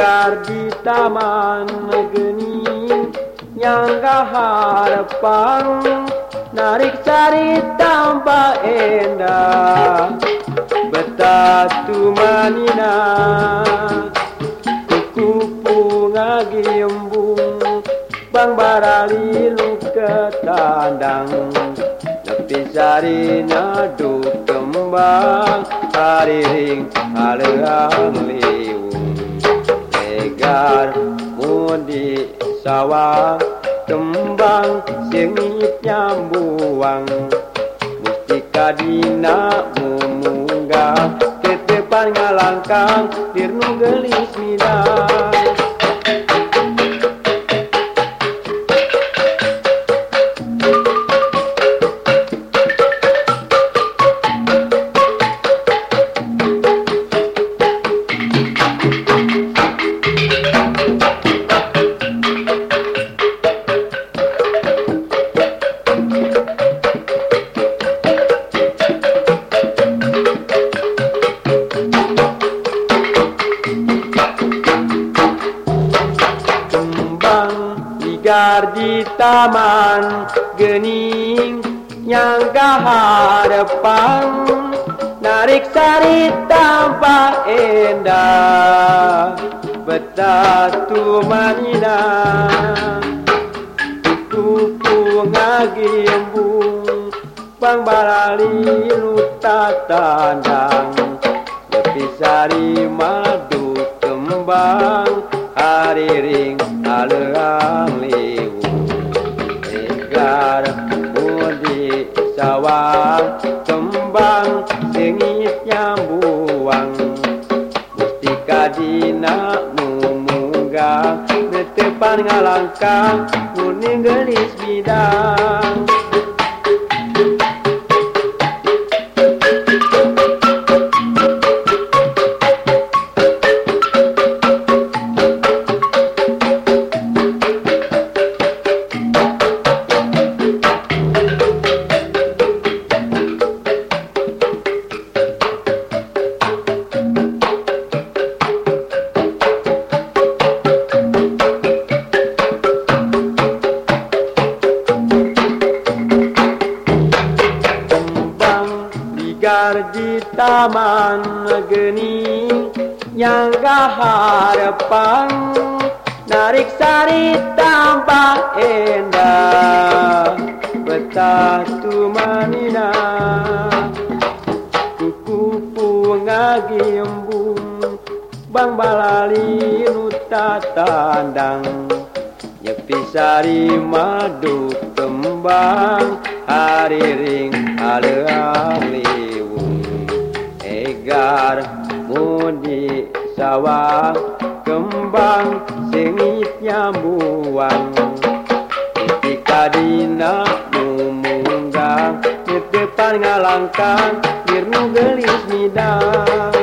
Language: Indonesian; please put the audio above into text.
ligar di taman geni nyangga harapan narik cari tanpa indah betatu manina kuku ngagi embung bang barali lu ketandang nepi cari nyadu kembang hari ring sawah kembang sengit nyambuang. Mustika dina mumunggah ke depan ngalangkang dirnu gelis midang ligar di taman gening nyangka harapan narik sari tanpa indah betatu manina. Kuku ngagi embung bang barali luta tandang. Lebih sari madu kembang hari ring kembang dengis nyambuang Mustika dina mumuga Netepan ngalangkah Nuning gelis bidang. Ligar di taman geni nyangga harapan narik sari tanpa indah betatu manina kuku ngagi embung bang balali nuta tandang nyepi sari madu kembang hari di sawah kembang sengit nyamuang ketika dina munggah di depan ngalangkang dirnu gelis midang